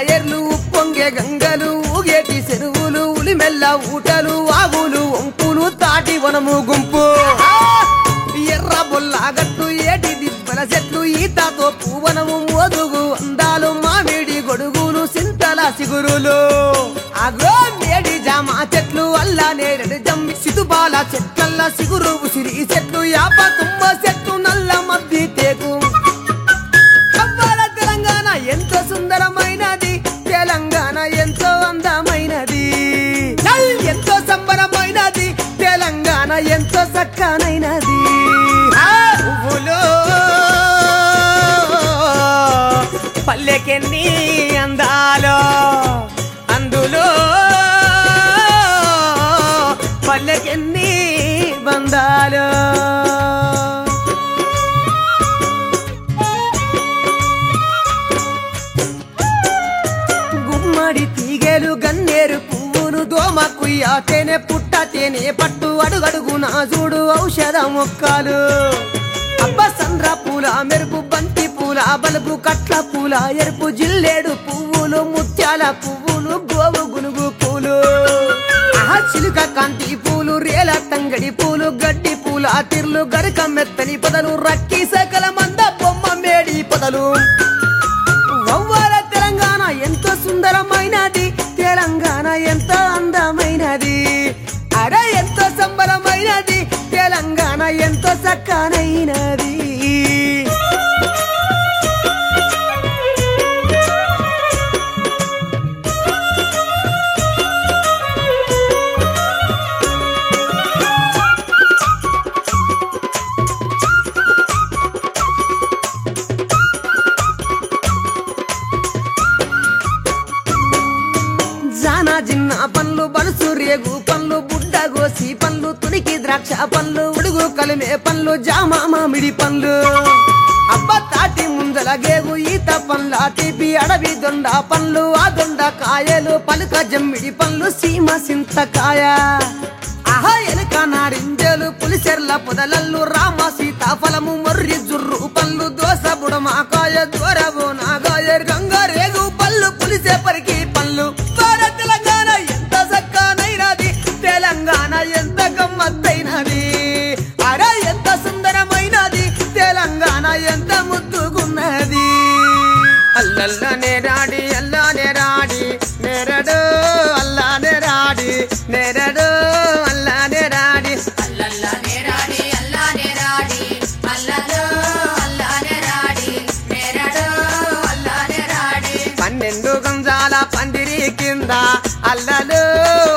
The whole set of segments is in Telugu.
సెలయర్లు పొంగే గంగలు ఊగేటి చెరువులు ఉలిమెల్ల ఊటలు వాగులు వంపులు తాటి వనము గుంపు. ఎర్ర బొల్లాగట్టు ఏటి దిబ్బల చెట్లు ఈతతో పూవనము మోదుగు అందాలు మామిడి గొడుగులు సింతల సిగురులు అగో మేడి జామ చెట్లు అల్లా నేరడు జమ్మి సితుబాల చెట్లల్ల సిగురు ఉసిరి చెట్లు యాప తుమ్మ చెట్లు. చక్కనైనది. పువ్వులు. పల్లెకెన్ని అందాలో అందులో. పల్లెకెన్ని బందాలో గుమ్మడి తీగలు గన్నేరు పువ్వులు దోమ కుయ్య పుట్టు తేనె పట్టు అడుగడుగు చూడు ఔషధ మొక్కలు అబ్బ సంద్ర పూల మెరుపు బంతి పూల బలుపు కట్ల పూల ఎరుపు జిల్లేడు పువ్వులు ముత్యాల పువ్వులు గోవు గునుగు పూలు. ఆహా చిలుక కాంతి పూలు రేల తంగడి పూలు గడ్డి పూల తిర్లు గరిక మెత్తని పదలు రక్క తెలంగాణ ఎంతో జిన్న పండ్లు బలుసు రేగు పండ్లు బుడ్డ గోసి పండ్లు తునికి ద్రాక్ష పండ్లు ఉడుగు కలిమే పండ్లు జామ మామిడి పండ్లు. అబ్బ తాటి ముందల గేగు ఈత పండ్ల తీపి అడవి దొండ పండ్లు ఆ దొండ కాయలు పలుక జమ్మిడి పండ్లు సీమ సింతకాయ. ఆహా ఎనక నారింజలు పులిసెర్ల పొదలల్లు రామ సీతాఫలము కింద అల్లలు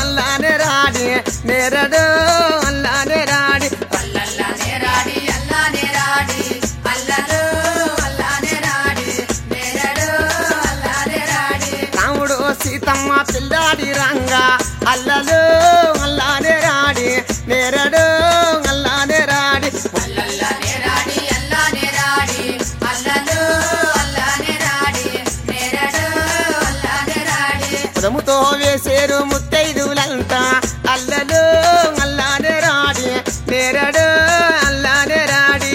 అల్లానే రాడి నెరడు అల్లానే రాడి అల్లల్లా నేరాడి అల్లా నేరాడి అల్లలో అల్లా నేరాడి నేరడు అల్లా నేరాడి రాముడు సీతమ్మ పిల్లాడి రంగా వేసేరు ముత్తైదులంతా అల్లలు అల్లానే రాడి నెరడు అల్లానే రాడి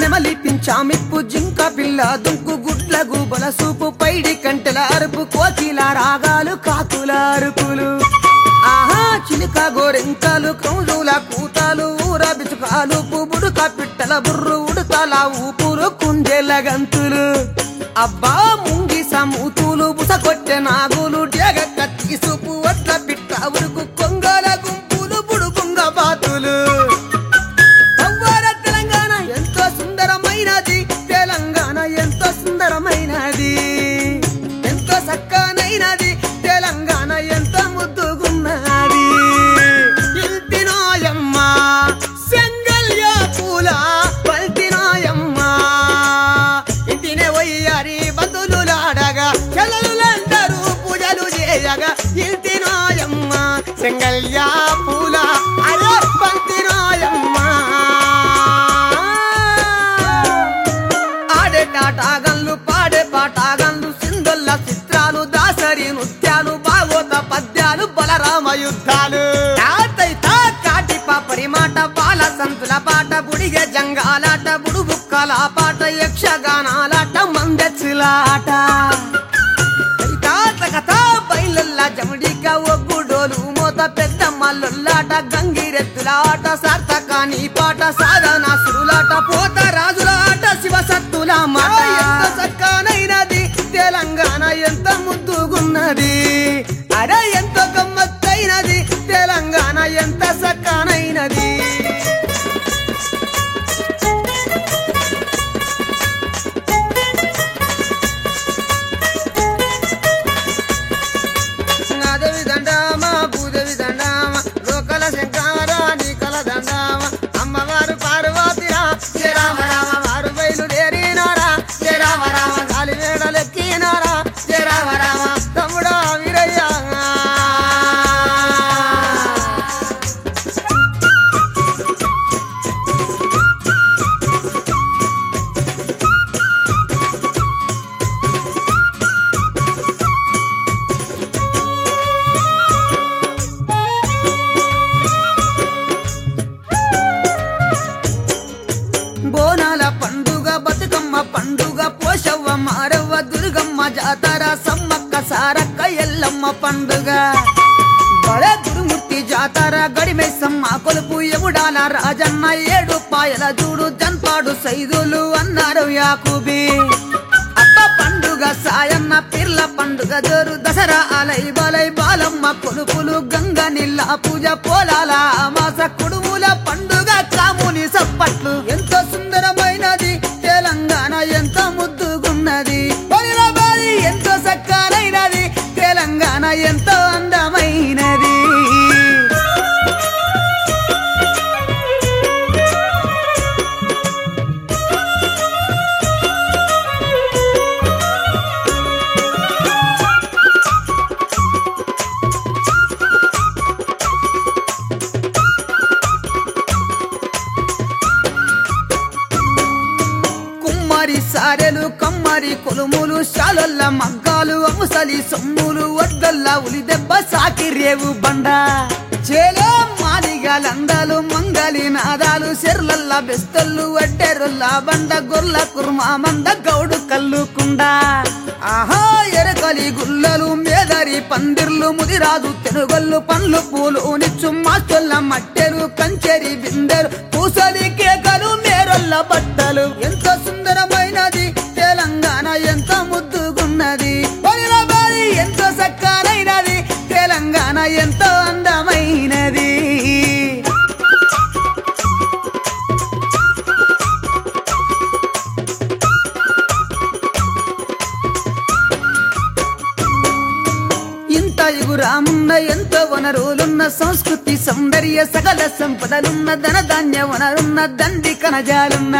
నెమలి పించామిప్పు జింక పిల్ల దుంకు గుడ్ల గూబల సూపు పైడి కంటెల కోకిల రాగాలు కాకుల అరుకులు ఆహా చిలుక గోరెంకలు కౌజుల కూతలు ఊర బిచుకాలు పుబుడుక పిట్టల బుర్రు ఉడతల ఊపురు కుందేల గంతులు. అబ్బా ముంగ మల్లెయ్యా పూల అయ్యో బంతి రాయమ్మ ఆడే టాటాగన్లు పాడే పాటాగన్లు సిందొల్ల చిత్రాలు దాసరి నృత్యాలు భాగోత పద్యాలు బలరామ యుద్ధాలు. పరిమాట బాల సంతుల పాట బుడిగ జంగాలాట బుడుబుక్కల పాట యక్షగానాలాట మందెచ్చిలాట పెద్ద మోత పెద్దమ్మల్లుల్లాట గంగిరెద్దులాట సార్థకాని పాట సాధన సురులాట పోత రాజులాట శివ సత్తుల పండుగ మారవ్వ దుర్గమ్మ జాతర సమ్మక్క సారక్క ఎల్లమ్మ పండుగ. బడే గురుమూర్తి జాతర గడిమెసమ్మ కొలుపు ఎవుడాల రాజన్న ఏడు పాయల చూడు జన్పాడు సైదులు అన్నారు యాకుబి. అబ్బ పండుగ సాయన్న పిర్ల పండుగ జోరు దసరా అలై బలై బాలమ్మ కొలుపులు గంగ నిల్ల పూజ పోలాల మాస కుడుముల పండుగ. శాలల్ల మగ్గాలు అవసలి సొమ్ములు వద్దల్ల ఉలి దెబ్బ సాకిరేవు బండ. చేలో మాదిగలందాలు మంగలి నాదాలు సెర్లల్ల బెస్తల్లు వడ్డెరుల్ల బండ గొర్ల కుర్మా మంద గౌడు కల్లుకుండ ఆహా ఎరకలి గుల్లలు మేదరి పందిర్లు ముదిరాజు తెనుగల్లు పండ్లు పూలు నిచ్చు మాస్టొల్ల మట్టెలు కంచెరి బిందెలు పూసలి కేకలు మేరొల్ల బట్ట. సౌందర్య సకల సంపదలున్న ధనధాన్య వనరున్న దండి కనజాలున్న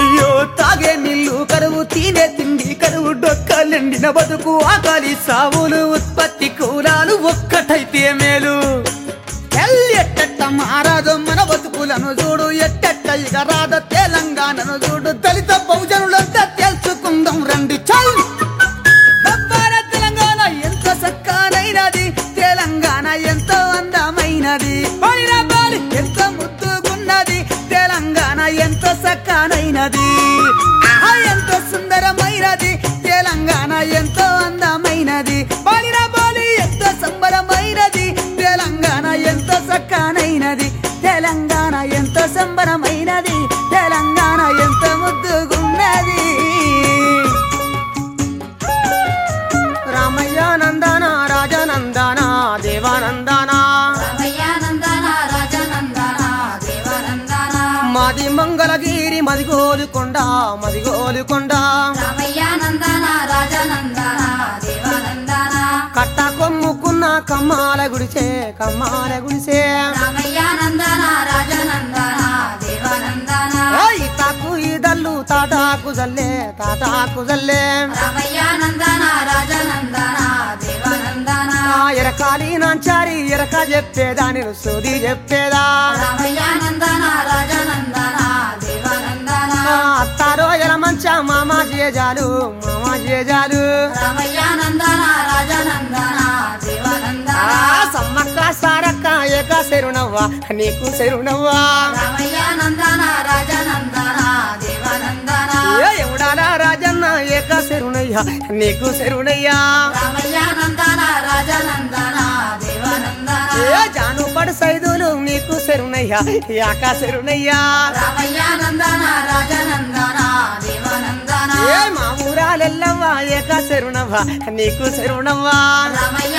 అయ్యో తాగే నీళ్ళు కరువు తినే తిండి కరువు డొక్కలెండిన బతుకు ఆకలి సావులు ఉత్పత్తి కూలాలు ఒక్కటైతే మేలు. ఎట్టెట్ట మారాదు మన బతుకులను చూడు ఎట్టెట్ట ఇక రాద తెలంగాణను చూడు. దళిత బహుజనులంతా ఎంత ఎంతో ఎంత సుందరమైనది తెలంగాణ ఎంతో అందమైనది. బాలిన బాలి ఎంతో సంబరమైనది తెలంగాణ ఎంతో సక్కనైనది తెలంగాణ ఎంతో సంబరమైనది తెలంగాణ ఎంతో ముద్దుగున్నది. మంగళగిరి కొండ గోలుకొండ కొండ కట్ట కొమ్ముకున్న కమ్మాల గుడిసే కమ్మాల గుడిసే తాకు రాజనందన దేవనందన ఈదల్లు తాటాకు జల్లే తాటాకు జల్లే. ఎరకాలి నాంచారి ఎరక చెప్పేదా నేను సోది చెప్పేదా? రామయ్యానందనా రాజానంద మామా జేజాలు మామా రాజనందన ఆ సమ్మక్క సారక్క ఏక శరుణవ్వా నీకు శరుణవ్వా. రాజనందన ఎముడాలా రాజన్న ఏక శరుణయ్యా నీకు శరుణయ్యా. రాజనందన జాను పడు సైదులు నీకు శరుణయ్యా యాక శరుణయ్యా. రామయ్య నందన రాజనందన దేవనందన ఏ మా ఊరాలెల్లవ్వా ఏక శరుణవ్వా నీకు శరుణవ్వా. రామయ్య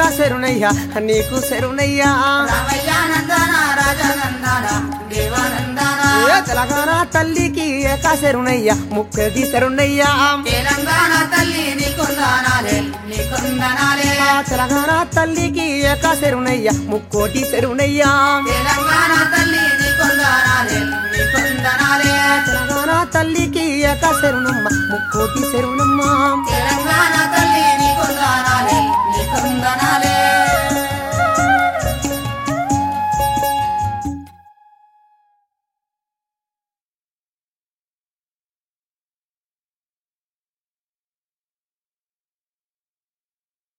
యాకుబు ఏక శరుణయ్యా. నీకు ఏ తెలంగాణ తల్లికి ఏక శరుణయ్యా ముక్కది శరుణయ్యా. తెలంగాణ తల్లి తెలంగాణ తల్లికి ఏక శరుణయ్యా ముక్కోటి శరుణయ్యా. తెలంగాణ తల్లి తెలంగాణ తల్లికి ఏక శరుణమ్మ ముక్కోటి శరుణమ్మ. తెలంగాణ